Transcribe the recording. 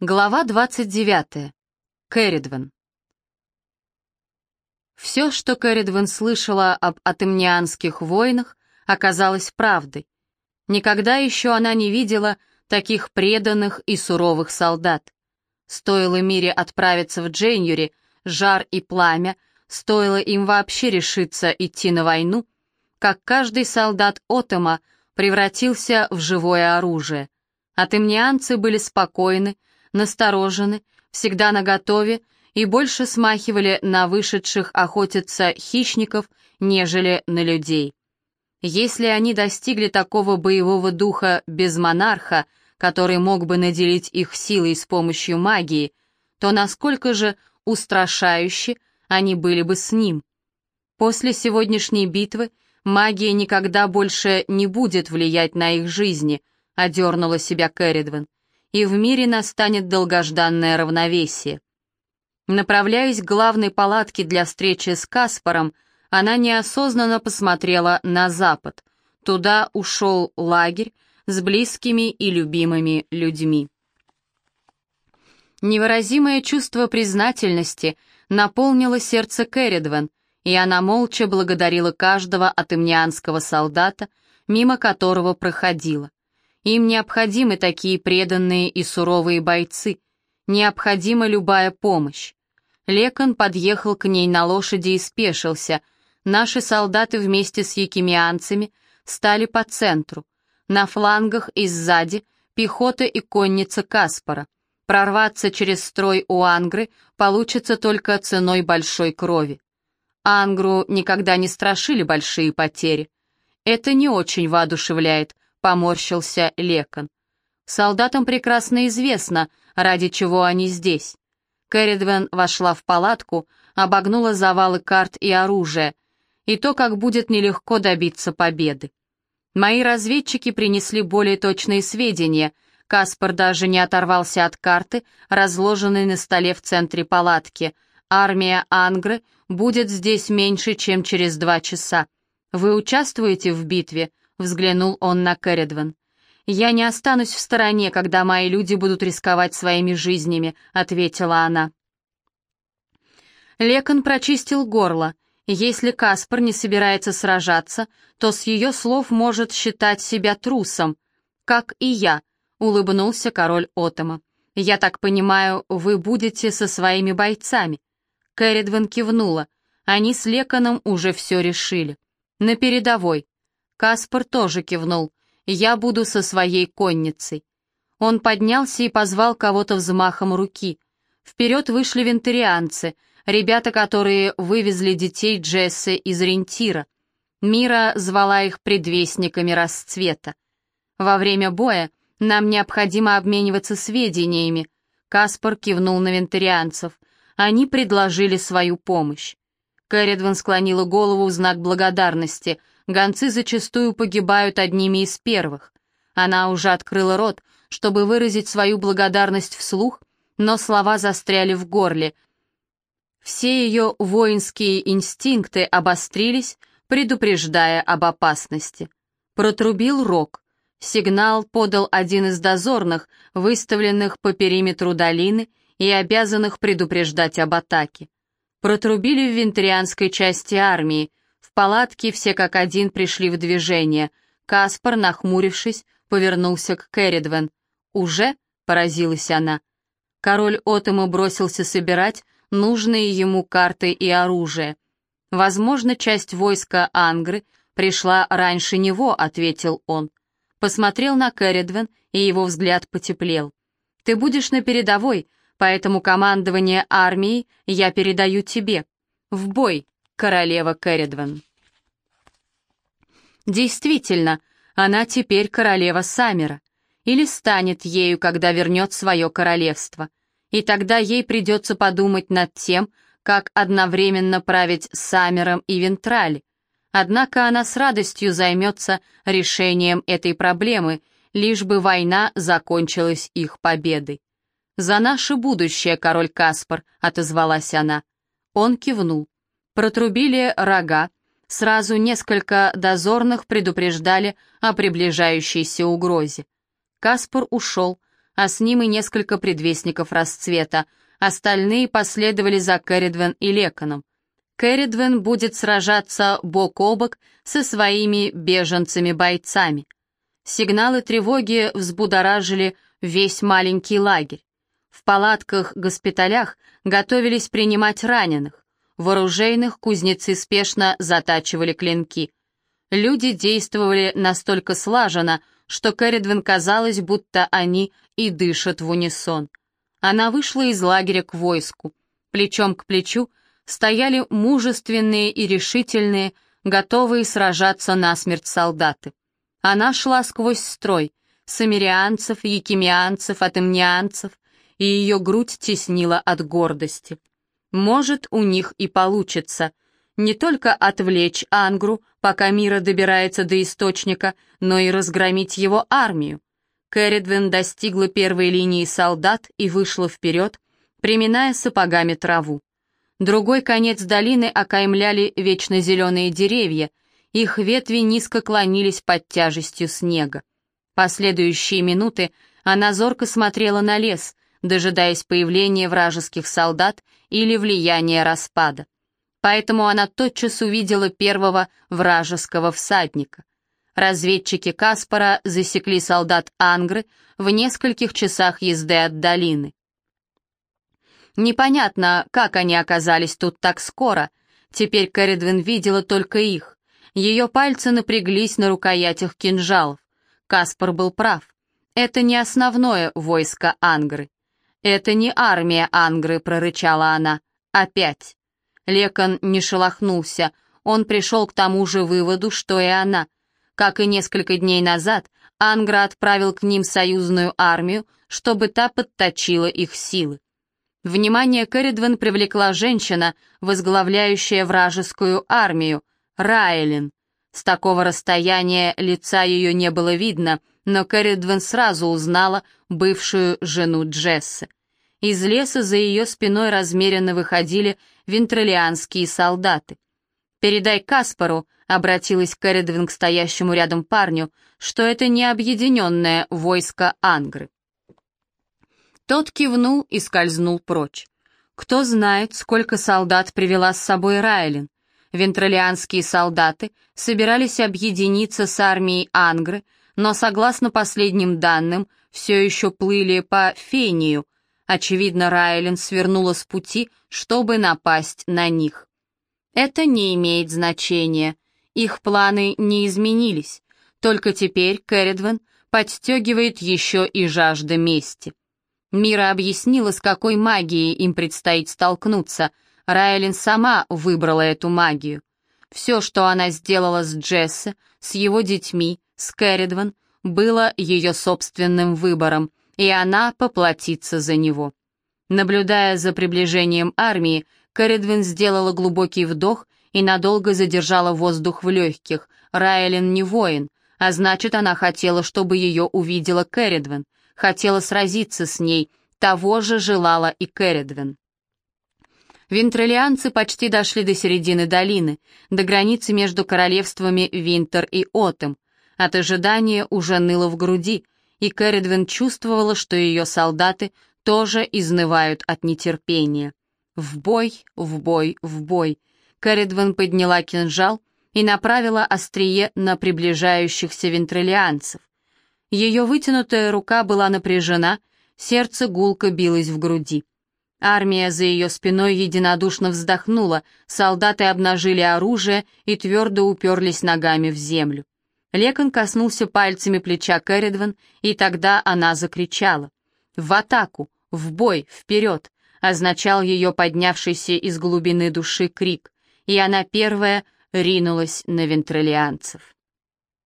Глава 29. Кэрридвен. Все, что Кэрридвен слышала об атемнианских войнах, оказалось правдой. Никогда еще она не видела таких преданных и суровых солдат. Стоило Мире отправиться в Джейнюри, жар и пламя, стоило им вообще решиться идти на войну, как каждый солдат Отома превратился в живое оружие. Атемнианцы были спокойны, насторожены, всегда наготове и больше смахивали на вышедших охотиться хищников, нежели на людей. Если они достигли такого боевого духа без монарха, который мог бы наделить их силой с помощью магии, то насколько же устрашающе они были бы с ним. После сегодняшней битвы магия никогда больше не будет влиять на их жизни, одернула себя Кэрридвен и в мире настанет долгожданное равновесие. Направляясь к главной палатке для встречи с Каспаром, она неосознанно посмотрела на запад. Туда ушел лагерь с близкими и любимыми людьми. Невыразимое чувство признательности наполнило сердце Керридвен, и она молча благодарила каждого атемнианского солдата, мимо которого проходила. Им необходимы такие преданные и суровые бойцы, необходима любая помощь. Лекон подъехал к ней на лошади и спешился. Наши солдаты вместе с якимианцами стали по центру. На флангах и сзади пехота и конница Каспара. Прорваться через строй у Ангры получится только ценой большой крови. Ангру никогда не страшили большие потери. Это не очень воодушевляет, поморщился Лекон. Солдатам прекрасно известно, ради чего они здесь. Кэрридвен вошла в палатку, обогнула завалы карт и оружия, и то, как будет нелегко добиться победы. Мои разведчики принесли более точные сведения. Каспар даже не оторвался от карты, разложенной на столе в центре палатки. Армия Ангры будет здесь меньше, чем через два часа. Вы участвуете в битве? Взглянул он на Кэрридвен. «Я не останусь в стороне, когда мои люди будут рисковать своими жизнями», — ответила она. Лекон прочистил горло. Если Каспар не собирается сражаться, то с ее слов может считать себя трусом. «Как и я», — улыбнулся король Отома. «Я так понимаю, вы будете со своими бойцами». Кэрридвен кивнула. Они с Леконом уже все решили. «На передовой», Каспар тоже кивнул. «Я буду со своей конницей». Он поднялся и позвал кого-то взмахом руки. Вперед вышли вентарианцы, ребята, которые вывезли детей Джессы из Рентира. Мира звала их предвестниками расцвета. Во время боя нам необходимо обмениваться сведениями. Каспар кивнул на вентарианцев. Они предложили свою помощь. Кэрридван склонила голову в знак благодарности — гонцы зачастую погибают одними из первых. Она уже открыла рот, чтобы выразить свою благодарность вслух, но слова застряли в горле. Все ее воинские инстинкты обострились, предупреждая об опасности. Протрубил рог. Сигнал подал один из дозорных, выставленных по периметру долины и обязанных предупреждать об атаке. Протрубили в вентрианской части армии, палатке все как один пришли в движение. Каспар, нахмурившись, повернулся к Керридвен. «Уже?» — поразилась она. Король Отому бросился собирать нужные ему карты и оружие. «Возможно, часть войска Ангры пришла раньше него», — ответил он. Посмотрел на Керридвен, и его взгляд потеплел. «Ты будешь на передовой, поэтому командование армией я передаю тебе. В бой!» королева Кэрридван. Действительно, она теперь королева Саммера, или станет ею, когда вернет свое королевство, и тогда ей придется подумать над тем, как одновременно править Саммером и Вентрали. Однако она с радостью займется решением этой проблемы, лишь бы война закончилась их победой. «За наше будущее, король Каспар», — отозвалась она. Он кивнул. Протрубили рога, сразу несколько дозорных предупреждали о приближающейся угрозе. Каспар ушел, а с ним и несколько предвестников расцвета. Остальные последовали за Кэрридвен и Леконом. Кэрридвен будет сражаться бок о бок со своими беженцами-бойцами. Сигналы тревоги взбудоражили весь маленький лагерь. В палатках-госпиталях готовились принимать раненых. В оружейных кузнецы спешно затачивали клинки. Люди действовали настолько слаженно, что Кэрридвен казалось, будто они и дышат в унисон. Она вышла из лагеря к войску. Плечом к плечу стояли мужественные и решительные, готовые сражаться насмерть солдаты. Она шла сквозь строй, самирианцев, якимианцев, атемнианцев, и ее грудь теснила от гордости. Может, у них и получится. Не только отвлечь Ангру, пока Мира добирается до источника, но и разгромить его армию. Кэрридвен достигла первой линии солдат и вышла вперед, приминая сапогами траву. Другой конец долины окаймляли вечно зеленые деревья, их ветви низко клонились под тяжестью снега. Последующие минуты она зорко смотрела на лес, дожидаясь появления вражеских солдат или влияния распада. Поэтому она тотчас увидела первого вражеского всадника. Разведчики Каспара засекли солдат Ангры в нескольких часах езды от долины. Непонятно, как они оказались тут так скоро. Теперь Кэрридвин видела только их. Ее пальцы напряглись на рукоятях кинжалов. Каспар был прав. Это не основное войско Ангры. «Это не армия Ангры», — прорычала она. «Опять». Лекон не шелохнулся. Он пришел к тому же выводу, что и она. Как и несколько дней назад, Ангра отправил к ним союзную армию, чтобы та подточила их силы. Внимание Кэрридвен привлекла женщина, возглавляющая вражескую армию, Райлин. С такого расстояния лица ее не было видно, но Кэрридвен сразу узнала бывшую жену Джесса. Из леса за ее спиной размеренно выходили вентролианские солдаты. «Передай Каспару», — обратилась Кэрридвин к стоящему рядом парню, «что это не объединенное войско Ангры». Тот кивнул и скользнул прочь. Кто знает, сколько солдат привела с собой Райлин. Вентролианские солдаты собирались объединиться с армией Ангры, но, согласно последним данным, все еще плыли по Фению, Очевидно, Райлен свернула с пути, чтобы напасть на них. Это не имеет значения. Их планы не изменились. Только теперь Кэрридвен подстегивает еще и жажда мести. Мира объяснила, с какой магией им предстоит столкнуться. Райлин сама выбрала эту магию. Все, что она сделала с Джессе, с его детьми, с Кэрридвен, было ее собственным выбором, и она поплатится за него. Наблюдая за приближением армии, Кэрридвин сделала глубокий вдох и надолго задержала воздух в легких. Райлен не воин, а значит, она хотела, чтобы ее увидела Кэрридвин, хотела сразиться с ней, того же желала и Кэрридвин. Винтрелианцы почти дошли до середины долины, до границы между королевствами Винтер и Отем. От ожидания уже ныло в груди, и Кэрридвин чувствовала, что ее солдаты тоже изнывают от нетерпения. В бой, в бой, в бой. Кэрридвин подняла кинжал и направила острие на приближающихся вентрилианцев. Ее вытянутая рука была напряжена, сердце гулко билось в груди. Армия за ее спиной единодушно вздохнула, солдаты обнажили оружие и твердо уперлись ногами в землю. Лекон коснулся пальцами плеча Кэрридван, и тогда она закричала. «В атаку! В бой! Вперед!» означал ее поднявшийся из глубины души крик, и она первая ринулась на вентролианцев.